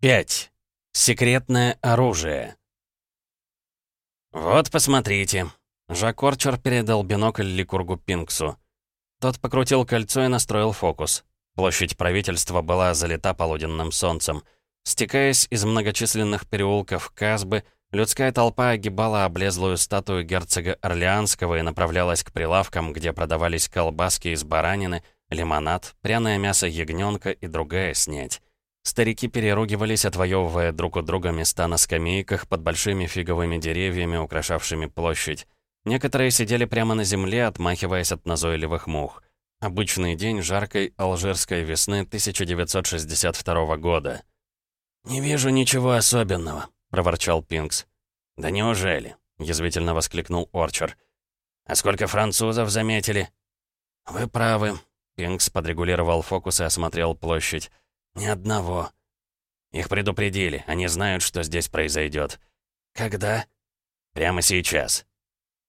5. Секретное оружие. «Вот, посмотрите». Жак Орчер передал бинокль Ликургу Пинксу. Тот покрутил кольцо и настроил фокус. Площадь правительства была залита полуденным солнцем. Стекаясь из многочисленных переулков Казбы, людская толпа огибала облезлую статую герцога Орлеанского и направлялась к прилавкам, где продавались колбаски из баранины, лимонад, пряное мясо ягненка и другая снеть. Старики переругивались, отвоевывая друг у друга места на скамейках под большими фиговыми деревьями, украшавшими площадь. Некоторые сидели прямо на земле, отмахиваясь от назойливых мух. Обычный день жаркой алжирской весны 1962 года. «Не вижу ничего особенного», — проворчал Пинкс. «Да неужели?» — язвительно воскликнул Орчер. «А сколько французов заметили?» «Вы правы», — Пинкс подрегулировал фокус и осмотрел площадь. «Ни одного». «Их предупредили. Они знают, что здесь произойдет. «Когда?» «Прямо сейчас».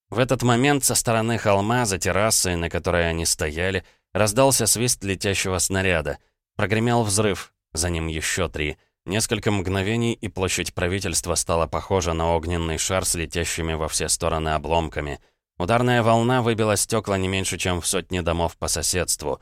В этот момент со стороны холма, за террасой, на которой они стояли, раздался свист летящего снаряда. Прогремел взрыв, за ним еще три. Несколько мгновений, и площадь правительства стала похожа на огненный шар с летящими во все стороны обломками. Ударная волна выбила стекла не меньше, чем в сотне домов по соседству.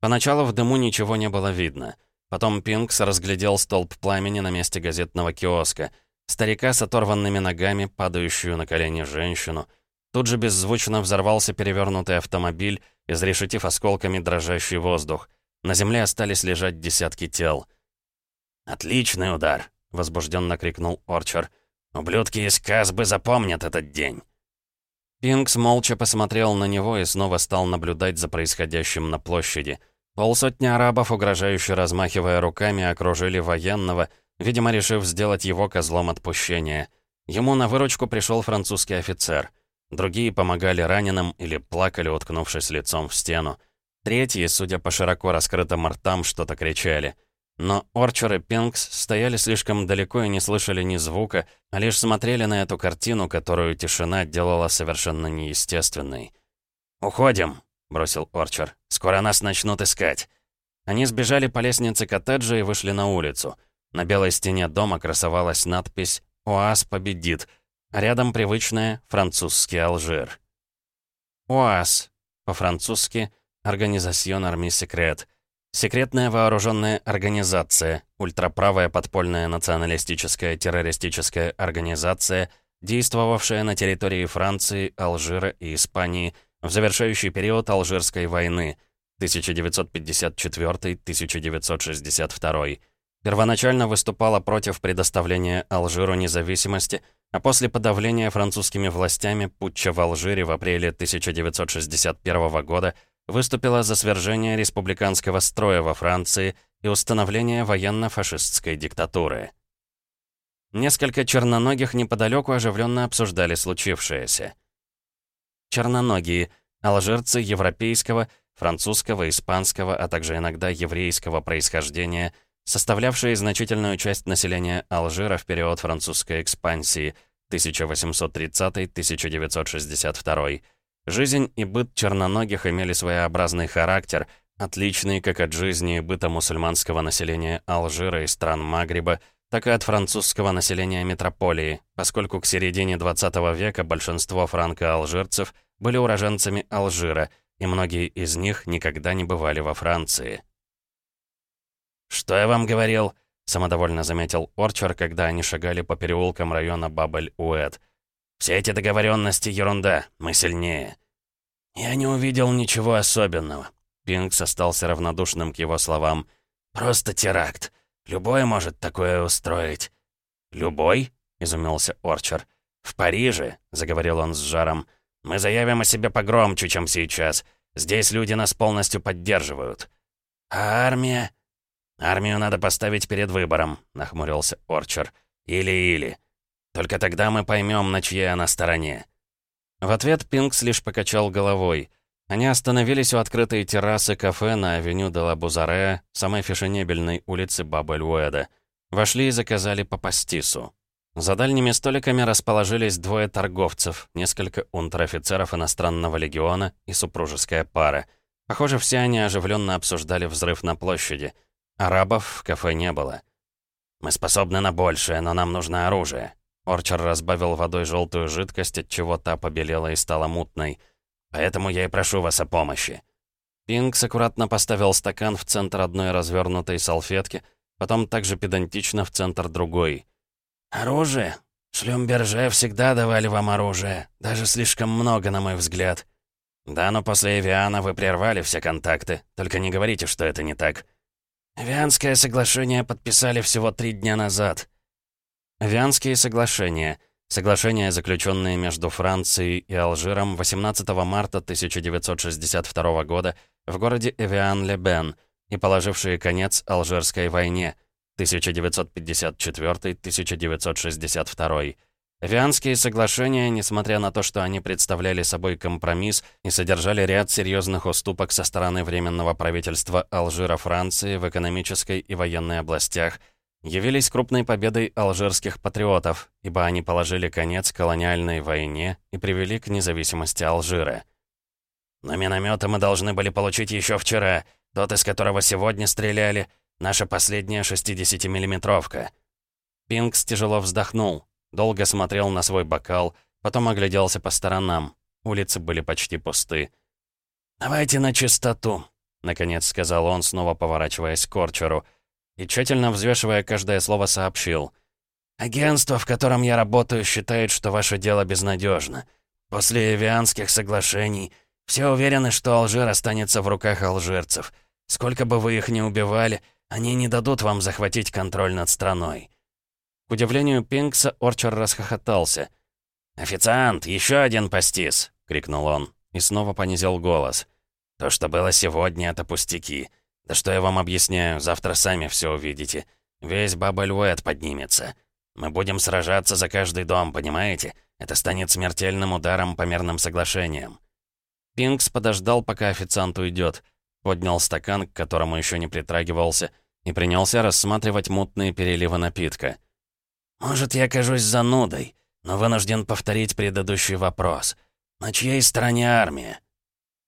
Поначалу в дыму ничего не было видно — Потом Пинкс разглядел столб пламени на месте газетного киоска. Старика с оторванными ногами, падающую на колени женщину. Тут же беззвучно взорвался перевернутый автомобиль, изрешетив осколками дрожащий воздух. На земле остались лежать десятки тел. «Отличный удар!» — возбужденно крикнул Орчер. «Ублюдки из Казбы запомнят этот день!» Пинкс молча посмотрел на него и снова стал наблюдать за происходящим на площади — Полсотни арабов, угрожающе размахивая руками, окружили военного, видимо, решив сделать его козлом отпущения. Ему на выручку пришел французский офицер. Другие помогали раненым или плакали, уткнувшись лицом в стену. Третьи, судя по широко раскрытым ртам, что-то кричали. Но Орчер и Пинкс стояли слишком далеко и не слышали ни звука, а лишь смотрели на эту картину, которую тишина делала совершенно неестественной. «Уходим!» — бросил Орчер. «Скоро нас начнут искать». Они сбежали по лестнице коттеджа и вышли на улицу. На белой стене дома красовалась надпись «ОАС победит», а рядом привычная «Французский Алжир». ОАС, по-французски «Организацион Арми Секрет». Секретная вооруженная организация, ультраправая подпольная националистическая террористическая организация, действовавшая на территории Франции, Алжира и Испании – в завершающий период Алжирской войны 1954-1962. Первоначально выступала против предоставления Алжиру независимости, а после подавления французскими властями путча в Алжире в апреле 1961 года выступила за свержение республиканского строя во Франции и установление военно-фашистской диктатуры. Несколько черноногих неподалеку оживленно обсуждали случившееся черноногие, алжирцы европейского, французского, испанского, а также иногда еврейского происхождения, составлявшие значительную часть населения Алжира в период французской экспансии 1830-1962. Жизнь и быт черноногих имели своеобразный характер, отличный как от жизни и быта мусульманского населения Алжира и стран Магриба, так и от французского населения метрополии, поскольку к середине 20 века большинство франко-алжирцев были уроженцами Алжира, и многие из них никогда не бывали во Франции. «Что я вам говорил?» — самодовольно заметил Орчер, когда они шагали по переулкам района Бабель-Уэд. «Все эти договоренности ерунда, мы сильнее». «Я не увидел ничего особенного», — Пинкс остался равнодушным к его словам. «Просто теракт. Любой может такое устроить». «Любой?» — изумился Орчер. «В Париже», — заговорил он с жаром, — «мы заявим о себе погромче, чем сейчас. Здесь люди нас полностью поддерживают». «А армия?» «Армию надо поставить перед выбором», — нахмурился Орчер. «Или-или. Только тогда мы поймем, на чьей она стороне». В ответ Пинкс лишь покачал головой. Они остановились у открытой террасы кафе на авеню де ла Бузаре, самой фешенебельной улицы Бабель-Уэда. Вошли и заказали по пастису. За дальними столиками расположились двое торговцев, несколько унтер-офицеров иностранного легиона и супружеская пара. Похоже, все они оживленно обсуждали взрыв на площади. Арабов в кафе не было. Мы способны на большее, но нам нужно оружие». Орчер разбавил водой желтую жидкость, от чего та побелела и стала мутной. «Поэтому я и прошу вас о помощи». Пинкс аккуратно поставил стакан в центр одной развернутой салфетки, потом также педантично в центр другой. «Оружие? Шлюмберже всегда давали вам оружие. Даже слишком много, на мой взгляд». «Да, но после Эвиана вы прервали все контакты. Только не говорите, что это не так». «Вианское соглашение подписали всего три дня назад». Вианские соглашения. Соглашения, заключенные между Францией и Алжиром 18 марта 1962 года в городе Эвиан-ле-Бен и положившие конец Алжирской войне 1954-1962. Вианские соглашения, несмотря на то, что они представляли собой компромисс и содержали ряд серьезных уступок со стороны Временного правительства Алжира Франции в экономической и военной областях, явились крупной победой алжирских патриотов, ибо они положили конец колониальной войне и привели к независимости Алжира. «Но минометы мы должны были получить еще вчера, тот, из которого сегодня стреляли, наша последняя 60-миллиметровка». Пинкс тяжело вздохнул. Долго смотрел на свой бокал, потом огляделся по сторонам. Улицы были почти пусты. «Давайте на чистоту», — наконец сказал он, снова поворачиваясь к Корчеру. И тщательно взвешивая каждое слово, сообщил. «Агентство, в котором я работаю, считает, что ваше дело безнадежно. После Эвианских соглашений все уверены, что Алжир останется в руках алжирцев. Сколько бы вы их ни убивали, они не дадут вам захватить контроль над страной. К удивлению Пинкса, Орчер расхохотался. «Официант, еще один пастис!» — крикнул он. И снова понизил голос. «То, что было сегодня, это пустяки. Да что я вам объясняю, завтра сами все увидите. Весь Бабель-Уэт поднимется. Мы будем сражаться за каждый дом, понимаете? Это станет смертельным ударом по мирным соглашениям». Пинкс подождал, пока официант уйдет, поднял стакан, к которому еще не притрагивался, и принялся рассматривать мутные переливы напитка. «Может, я кажусь занудой, но вынужден повторить предыдущий вопрос. На чьей стороне армия?»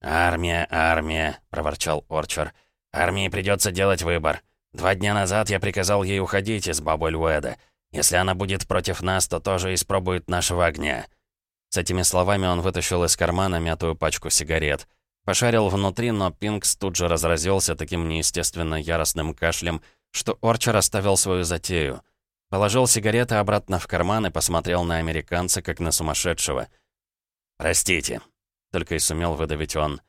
«Армия, армия», — проворчал Орчер. «Армии придется делать выбор. Два дня назад я приказал ей уходить из Бабуль-Уэда. Если она будет против нас, то тоже испробует нашего огня». С этими словами он вытащил из кармана мятую пачку сигарет. Пошарил внутри, но Пинкс тут же разразился таким неестественно яростным кашлем, что Орчер оставил свою затею — Положил сигареты обратно в карман и посмотрел на американца, как на сумасшедшего. «Простите», — только и сумел выдавить он.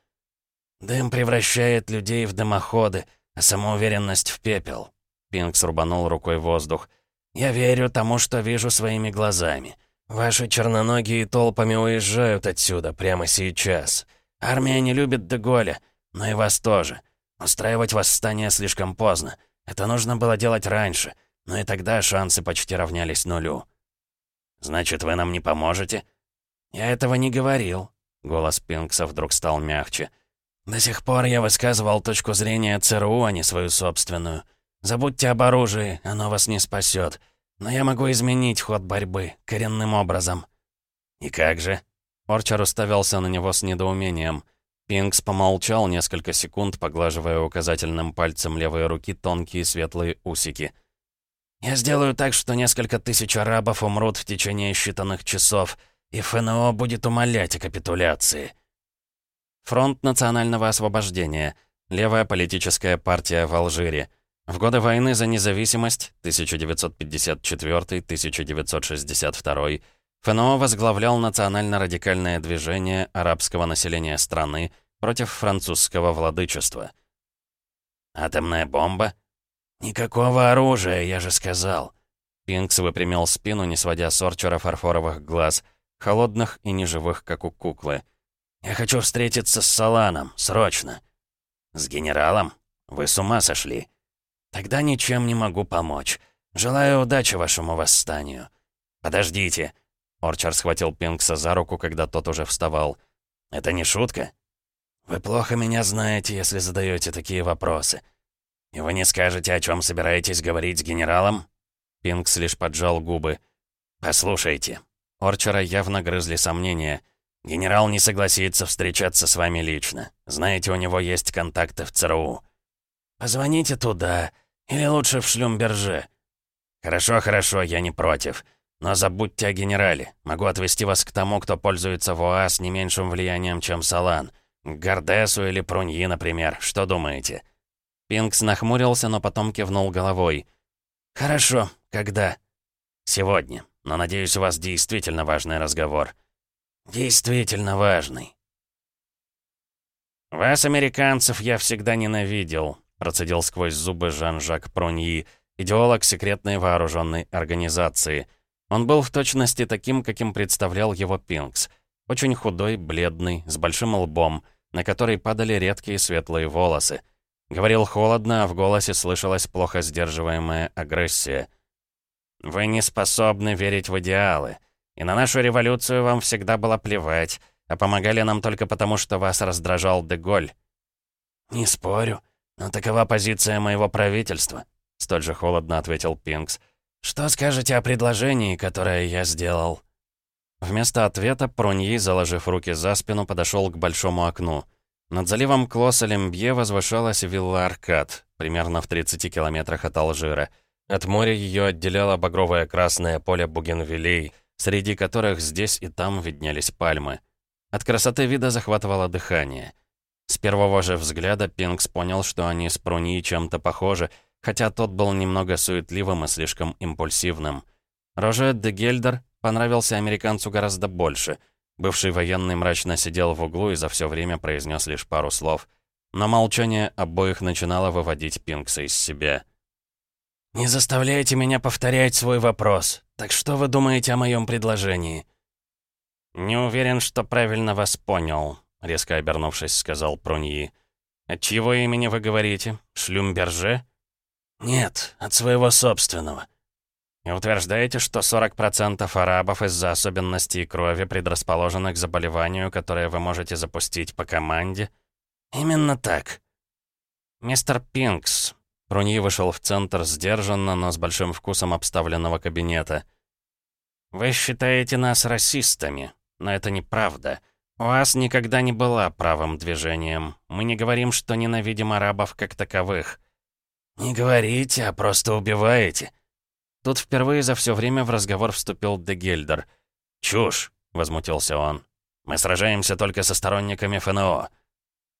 «Дым превращает людей в дымоходы, а самоуверенность в пепел». Пинкс рубанул рукой воздух. «Я верю тому, что вижу своими глазами. Ваши черноногие толпами уезжают отсюда прямо сейчас. Армия не любит Деголя, но и вас тоже. Устраивать восстание слишком поздно. Это нужно было делать раньше. Но и тогда шансы почти равнялись нулю. «Значит, вы нам не поможете?» «Я этого не говорил», — голос Пинкса вдруг стал мягче. «До сих пор я высказывал точку зрения ЦРУ, а не свою собственную. Забудьте об оружии, оно вас не спасет. Но я могу изменить ход борьбы, коренным образом». «И как же?» Орчар уставился на него с недоумением. Пинкс помолчал несколько секунд, поглаживая указательным пальцем левой руки тонкие светлые усики. Я сделаю так, что несколько тысяч арабов умрут в течение считанных часов, и ФНО будет умолять о капитуляции. Фронт национального освобождения. Левая политическая партия в Алжире. В годы войны за независимость 1954-1962 ФНО возглавлял национально-радикальное движение арабского населения страны против французского владычества. «Атомная бомба?» «Никакого оружия, я же сказал». Пинкс выпрямил спину, не сводя с Орчера фарфоровых глаз, холодных и неживых, как у куклы. «Я хочу встретиться с Саланом, срочно». «С генералом? Вы с ума сошли?» «Тогда ничем не могу помочь. Желаю удачи вашему восстанию». «Подождите». Орчер схватил Пинкса за руку, когда тот уже вставал. «Это не шутка?» «Вы плохо меня знаете, если задаете такие вопросы. «И вы не скажете, о чем собираетесь говорить с генералом?» Пинкс лишь поджал губы. «Послушайте». Орчера явно грызли сомнения. «Генерал не согласится встречаться с вами лично. Знаете, у него есть контакты в ЦРУ». «Позвоните туда. Или лучше в Шлюмберже». «Хорошо, хорошо, я не против. Но забудьте о генерале. Могу отвести вас к тому, кто пользуется в ОАС не меньшим влиянием, чем Салан. К Гордесу или Пруньи, например. Что думаете?» Пинкс нахмурился, но потом кивнул головой. «Хорошо. Когда?» «Сегодня. Но, надеюсь, у вас действительно важный разговор». «Действительно важный». «Вас, американцев, я всегда ненавидел», — процедил сквозь зубы Жан-Жак Проньи, идеолог секретной вооруженной организации. Он был в точности таким, каким представлял его Пинкс. Очень худой, бледный, с большим лбом, на который падали редкие светлые волосы. Говорил холодно, а в голосе слышалась плохо сдерживаемая агрессия. «Вы не способны верить в идеалы. И на нашу революцию вам всегда было плевать, а помогали нам только потому, что вас раздражал Деголь». «Не спорю, но такова позиция моего правительства», — столь же холодно ответил Пинкс. «Что скажете о предложении, которое я сделал?» Вместо ответа Проньи, заложив руки за спину, подошел к большому окну. Над заливом Клосса-Лембье возвышалась вилла Аркад, примерно в 30 километрах от Алжира. От моря ее отделяло багровое красное поле бугенвилей, среди которых здесь и там виднелись пальмы. От красоты вида захватывало дыхание. С первого же взгляда Пинкс понял, что они с Пруни чем-то похожи, хотя тот был немного суетливым и слишком импульсивным. Роже де Гельдер понравился американцу гораздо больше. Бывший военный мрачно сидел в углу и за все время произнес лишь пару слов. Но молчание обоих начинало выводить Пинкса из себя. «Не заставляйте меня повторять свой вопрос. Так что вы думаете о моем предложении?» «Не уверен, что правильно вас понял», — резко обернувшись, сказал Пруньи. «От чьего имени вы говорите? Шлюмберже?» «Нет, от своего собственного. И утверждаете, что 40% арабов из-за особенностей крови предрасположены к заболеванию, которое вы можете запустить по команде? Именно так. Мистер Пинкс. Пруньи вышел в центр сдержанно, но с большим вкусом обставленного кабинета. Вы считаете нас расистами, но это неправда. У вас никогда не была правым движением. Мы не говорим, что ненавидим арабов как таковых. Не говорите, а просто убиваете. Тут впервые за все время в разговор вступил Дегельдер. «Чушь!» — возмутился он. «Мы сражаемся только со сторонниками ФНО».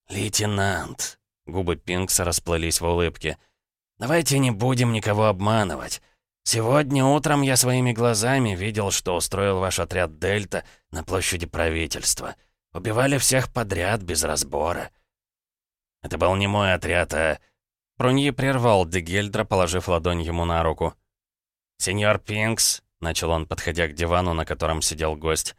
«Лейтенант!» — губы Пинкса расплылись в улыбке. «Давайте не будем никого обманывать. Сегодня утром я своими глазами видел, что устроил ваш отряд «Дельта» на площади правительства. Убивали всех подряд, без разбора». «Это был не мой отряд, а...» Пруньи прервал Дегельдра, положив ладонь ему на руку. «Сеньор Пинкс», — начал он, подходя к дивану, на котором сидел гость,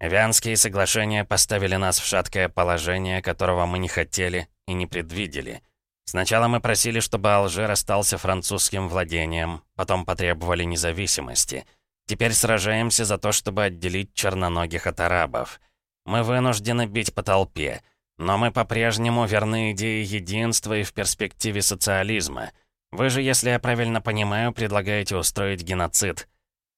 «Вянские соглашения поставили нас в шаткое положение, которого мы не хотели и не предвидели. Сначала мы просили, чтобы Алжир остался французским владением, потом потребовали независимости. Теперь сражаемся за то, чтобы отделить черноногих от арабов. Мы вынуждены бить по толпе, но мы по-прежнему верны идее единства и в перспективе социализма». Вы же, если я правильно понимаю, предлагаете устроить геноцид».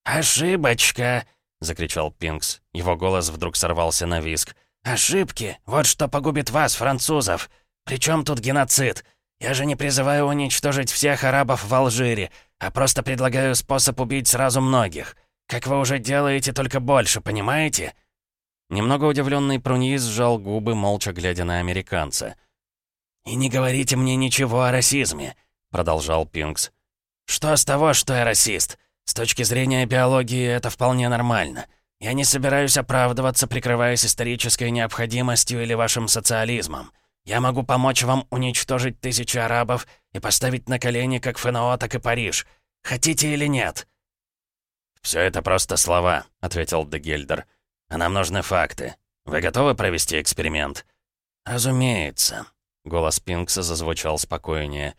«Ошибочка!» — закричал Пинкс. Его голос вдруг сорвался на виск. «Ошибки! Вот что погубит вас, французов! Причем тут геноцид? Я же не призываю уничтожить всех арабов в Алжире, а просто предлагаю способ убить сразу многих. Как вы уже делаете, только больше, понимаете?» Немного удивленный Пруньи сжал губы, молча глядя на американца. «И не говорите мне ничего о расизме!» — продолжал Пинкс. «Что с того, что я расист? С точки зрения биологии это вполне нормально. Я не собираюсь оправдываться, прикрываясь исторической необходимостью или вашим социализмом. Я могу помочь вам уничтожить тысячи арабов и поставить на колени как ФНО, так и Париж. Хотите или нет?» «Все это просто слова», — ответил Дегельдер. «А нам нужны факты. Вы готовы провести эксперимент?» «Разумеется», — голос Пинкса зазвучал спокойнее.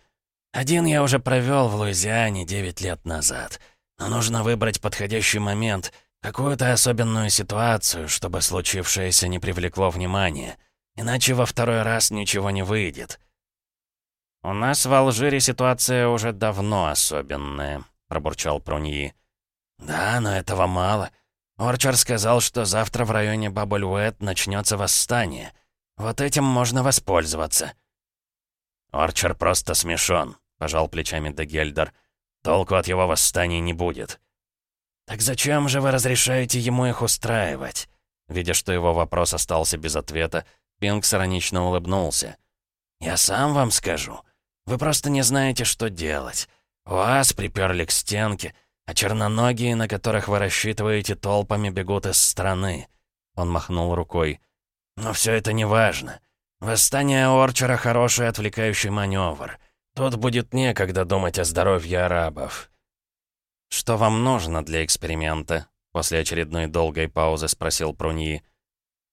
Один я уже провел в Луизиане 9 лет назад. Но нужно выбрать подходящий момент, какую-то особенную ситуацию, чтобы случившееся не привлекло внимания. Иначе во второй раз ничего не выйдет. «У нас в Алжире ситуация уже давно особенная», — пробурчал Пруньи. «Да, но этого мало. Орчар сказал, что завтра в районе Бабульвет начнется восстание. Вот этим можно воспользоваться». «Орчар просто смешон», пожал плечами Дегельдер. Толку от его восстаний не будет». «Так зачем же вы разрешаете ему их устраивать?» Видя, что его вопрос остался без ответа, Пинкс иронично улыбнулся. «Я сам вам скажу. Вы просто не знаете, что делать. Вас приперли к стенке, а черноногие, на которых вы рассчитываете, толпами бегут из страны». Он махнул рукой. «Но все это не важно. Восстание Орчера — хороший отвлекающий маневр. Тут будет некогда думать о здоровье арабов. «Что вам нужно для эксперимента?» После очередной долгой паузы спросил Пруньи.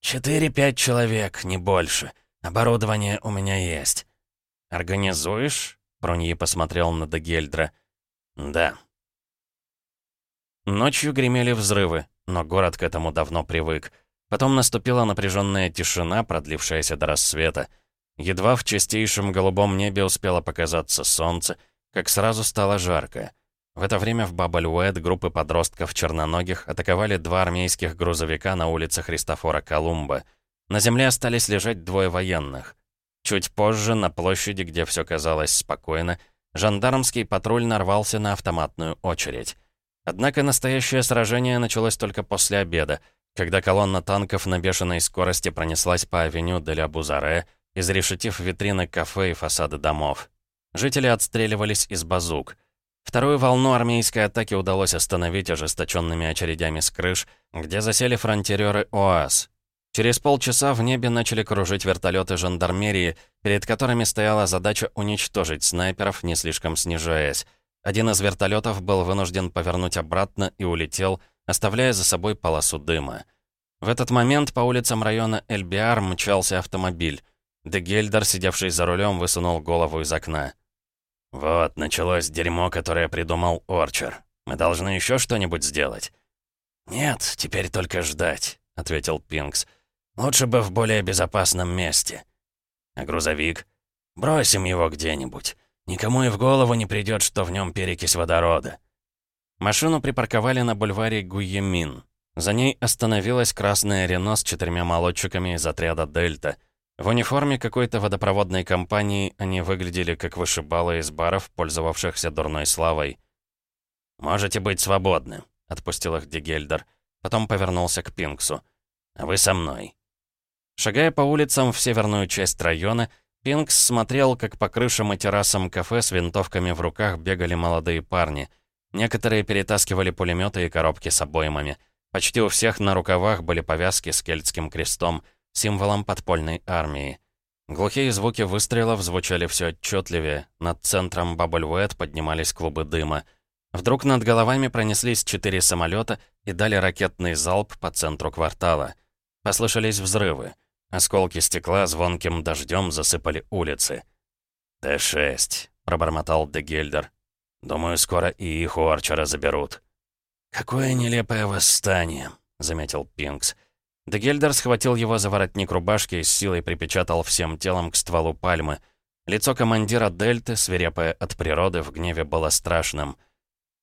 «Четыре-пять человек, не больше. Оборудование у меня есть». «Организуешь?» Пруньи посмотрел на Дегельдра. «Да». Ночью гремели взрывы, но город к этому давно привык. Потом наступила напряженная тишина, продлившаяся до рассвета. Едва в чистейшем голубом небе успело показаться солнце, как сразу стало жарко. В это время в Бабальуэт группы подростков черноногих атаковали два армейских грузовика на улице Христофора Колумба. На земле остались лежать двое военных. Чуть позже, на площади, где все казалось спокойно, жандармский патруль нарвался на автоматную очередь. Однако настоящее сражение началось только после обеда, когда колонна танков на бешеной скорости пронеслась по авеню Деля Бузаре, изрешетив витрины кафе и фасады домов. Жители отстреливались из базук. Вторую волну армейской атаки удалось остановить ожесточенными очередями с крыш, где засели фронтиреры ОАС. Через полчаса в небе начали кружить вертолеты жандармерии, перед которыми стояла задача уничтожить снайперов, не слишком снижаясь. Один из вертолетов был вынужден повернуть обратно и улетел, оставляя за собой полосу дыма. В этот момент по улицам района Эльбиар мчался автомобиль. Дегельдер, сидевший за рулем, высунул голову из окна. «Вот, началось дерьмо, которое придумал Орчер. Мы должны еще что-нибудь сделать?» «Нет, теперь только ждать», — ответил Пинкс. «Лучше бы в более безопасном месте». «А грузовик?» «Бросим его где-нибудь. Никому и в голову не придет, что в нем перекись водорода». Машину припарковали на бульваре Гуемин. За ней остановилась красная Рено с четырьмя молодчиками из отряда «Дельта». В униформе какой-то водопроводной компании они выглядели как вышибалы из баров, пользовавшихся дурной славой. «Можете быть свободны», — отпустил их Дигельдер. Потом повернулся к Пинксу. «А вы со мной». Шагая по улицам в северную часть района, Пинкс смотрел, как по крышам и террасам кафе с винтовками в руках бегали молодые парни. Некоторые перетаскивали пулеметы и коробки с обоймами. Почти у всех на рукавах были повязки с кельтским крестом, символом подпольной армии. Глухие звуки выстрелов звучали все отчетливее. Над центром Бабульвуэт поднимались клубы дыма. Вдруг над головами пронеслись четыре самолета и дали ракетный залп по центру квартала. Послышались взрывы. Осколки стекла звонким дождем засыпали улицы. «Т-6», — пробормотал Дегельдер. «Думаю, скоро и их у Арчера заберут». «Какое нелепое восстание», — заметил Пинкс. Дегельдер схватил его за воротник рубашки и с силой припечатал всем телом к стволу пальмы. Лицо командира Дельты, свирепое от природы, в гневе было страшным.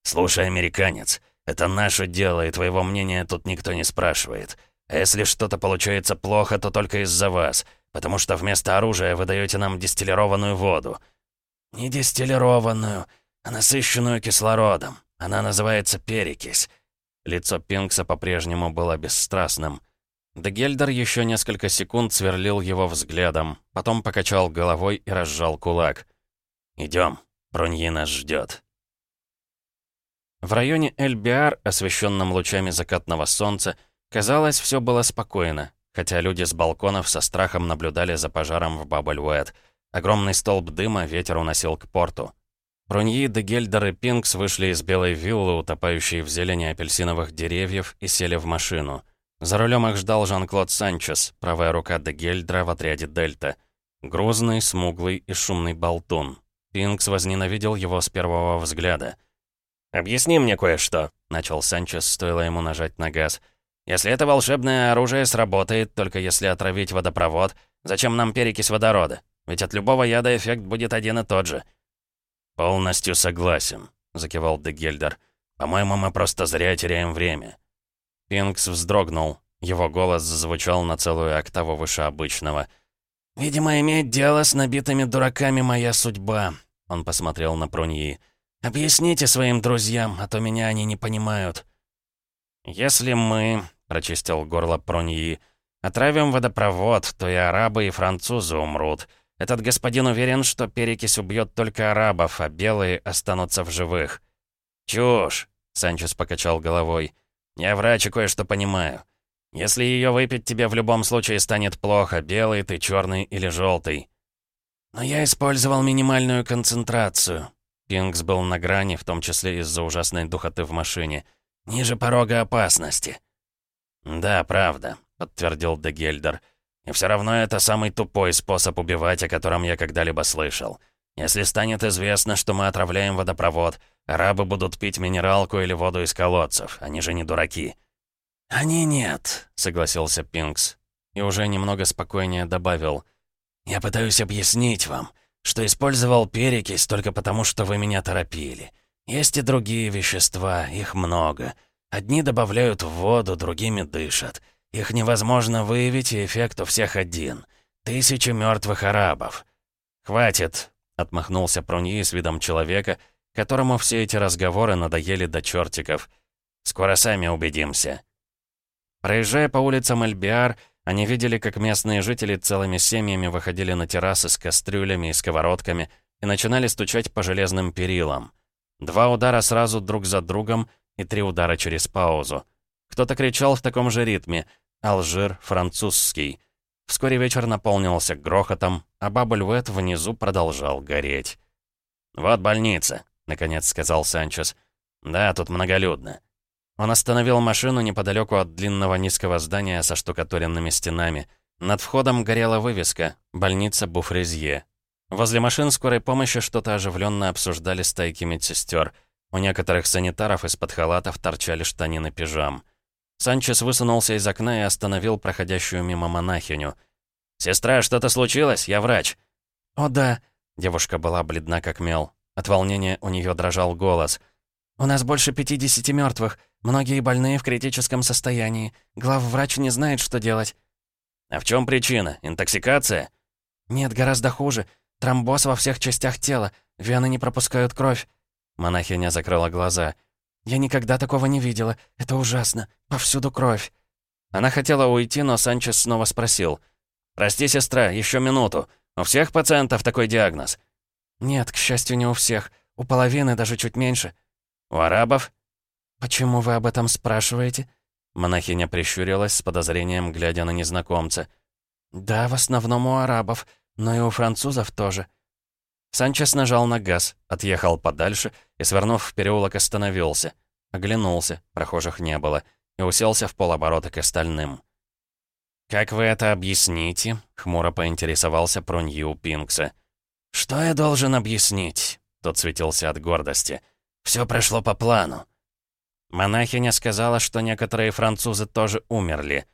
«Слушай, американец, это наше дело, и твоего мнения тут никто не спрашивает. А если что-то получается плохо, то только из-за вас, потому что вместо оружия вы даете нам дистиллированную воду». «Не дистиллированную, а насыщенную кислородом. Она называется перекись». Лицо Пинкса по-прежнему было бесстрастным. Дегельдер еще несколько секунд сверлил его взглядом, потом покачал головой и разжал кулак. «Идем, Пруньи нас ждет. В районе Эльбиар, освещенном лучами закатного солнца, казалось, все было спокойно, хотя люди с балконов со страхом наблюдали за пожаром в Бабельуэт. Огромный столб дыма ветер уносил к порту. Пруньи, Дегельдер и Пинкс вышли из белой виллы, утопающей в зелени апельсиновых деревьев, и сели в машину. За рулем их ждал Жан-Клод Санчес, правая рука Дегельдра в отряде «Дельта». Грузный, смуглый и шумный болтун. Пинкс возненавидел его с первого взгляда. «Объясни мне кое-что», — начал Санчес, стоило ему нажать на газ. «Если это волшебное оружие сработает, только если отравить водопровод, зачем нам перекись водорода? Ведь от любого яда эффект будет один и тот же». «Полностью согласен», — закивал Дегельдер. «По-моему, мы просто зря теряем время». Пинкс вздрогнул. Его голос зазвучал на целую октаву выше обычного. «Видимо, иметь дело с набитыми дураками моя судьба», — он посмотрел на Пруньи. Объясните своим друзьям, а то меня они не понимают». «Если мы», — прочистил горло Проньи, — «отравим водопровод, то и арабы, и французы умрут. Этот господин уверен, что перекись убьет только арабов, а белые останутся в живых». «Чушь!» — Санчес покачал головой. «Я врач и кое-что понимаю. Если ее выпить, тебе в любом случае станет плохо, белый ты, черный или желтый». «Но я использовал минимальную концентрацию». Пинкс был на грани, в том числе из-за ужасной духоты в машине. «Ниже порога опасности». «Да, правда», — подтвердил Дегельдер. «И все равно это самый тупой способ убивать, о котором я когда-либо слышал. Если станет известно, что мы отравляем водопровод, арабы будут пить минералку или воду из колодцев. Они же не дураки». «Они нет», — согласился Пинкс. И уже немного спокойнее добавил. «Я пытаюсь объяснить вам, что использовал перекись только потому, что вы меня торопили. Есть и другие вещества, их много. Одни добавляют в воду, другими дышат. Их невозможно выявить, и эффект у всех один. Тысячи мертвых арабов. «Хватит», — отмахнулся Пруньи с видом человека, которому все эти разговоры надоели до чертиков. «Скоро сами убедимся». Проезжая по улицам Эльбиар, они видели, как местные жители целыми семьями выходили на террасы с кастрюлями и сковородками и начинали стучать по железным перилам. Два удара сразу друг за другом — и три удара через паузу. Кто-то кричал в таком же ритме «Алжир, французский». Вскоре вечер наполнился грохотом, а Бабль-Вет внизу продолжал гореть. «Вот больница», — наконец сказал Санчес. «Да, тут многолюдно». Он остановил машину неподалеку от длинного низкого здания со штукатуренными стенами. Над входом горела вывеска «Больница Буфрезье». Возле машин скорой помощи что-то оживленно обсуждали стайки медсестер — у некоторых санитаров из-под халатов торчали штанины пижам. Санчес высунулся из окна и остановил проходящую мимо монахиню. «Сестра, что-то случилось? Я врач». «О, да». Девушка была бледна как мел. От волнения у нее дрожал голос. «У нас больше 50 мертвых. Многие больные в критическом состоянии. Главврач не знает, что делать». «А в чем причина? Интоксикация?» «Нет, гораздо хуже. Тромбоз во всех частях тела. Вены не пропускают кровь. Монахиня закрыла глаза. «Я никогда такого не видела. Это ужасно. Повсюду кровь». Она хотела уйти, но Санчес снова спросил. «Прости, сестра, еще минуту. У всех пациентов такой диагноз?» «Нет, к счастью, не у всех. У половины, даже чуть меньше». «У арабов?» «Почему вы об этом спрашиваете?» Монахиня прищурилась с подозрением, глядя на незнакомца. «Да, в основном у арабов, но и у французов тоже». Санчес нажал на газ, отъехал подальше и, свернув в переулок, остановился. Оглянулся, прохожих не было, и уселся в полоборота к остальным. «Как вы это объясните?» — хмуро поинтересовался Прунью Пинкса. «Что я должен объяснить?» — тот светился от гордости. «Все прошло по плану». Монахиня сказала, что некоторые французы тоже умерли.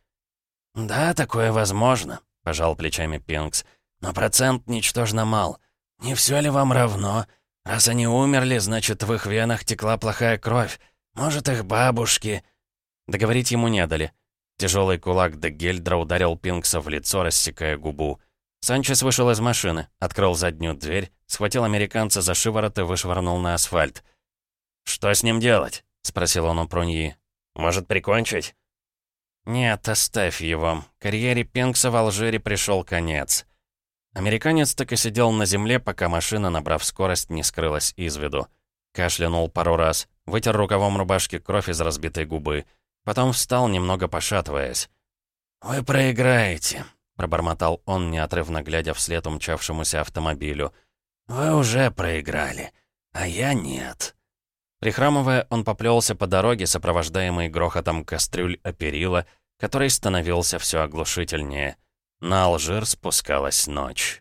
«Да, такое возможно», — пожал плечами Пинкс. «Но процент ничтожно мал. «Не все ли вам равно? Раз они умерли, значит, в их венах текла плохая кровь. Может, их бабушки...» Договорить ему не дали. Тяжелый кулак де Гельдра ударил Пинкса в лицо, рассекая губу. Санчес вышел из машины, открыл заднюю дверь, схватил американца за шиворот и вышвырнул на асфальт. «Что с ним делать?» — спросил он у Пруньи. «Может, прикончить?» «Нет, оставь его. Карьере Пинкса в Алжире пришел конец». Американец так и сидел на земле, пока машина, набрав скорость, не скрылась из виду. Кашлянул пару раз, вытер рукавом рубашки кровь из разбитой губы. Потом встал, немного пошатываясь. «Вы проиграете», — пробормотал он, неотрывно глядя вслед умчавшемуся автомобилю. «Вы уже проиграли, а я нет». Прихрамывая, он поплелся по дороге, сопровождаемый грохотом кастрюль о перила, который становился все оглушительнее. На Алжир спускалась ночь.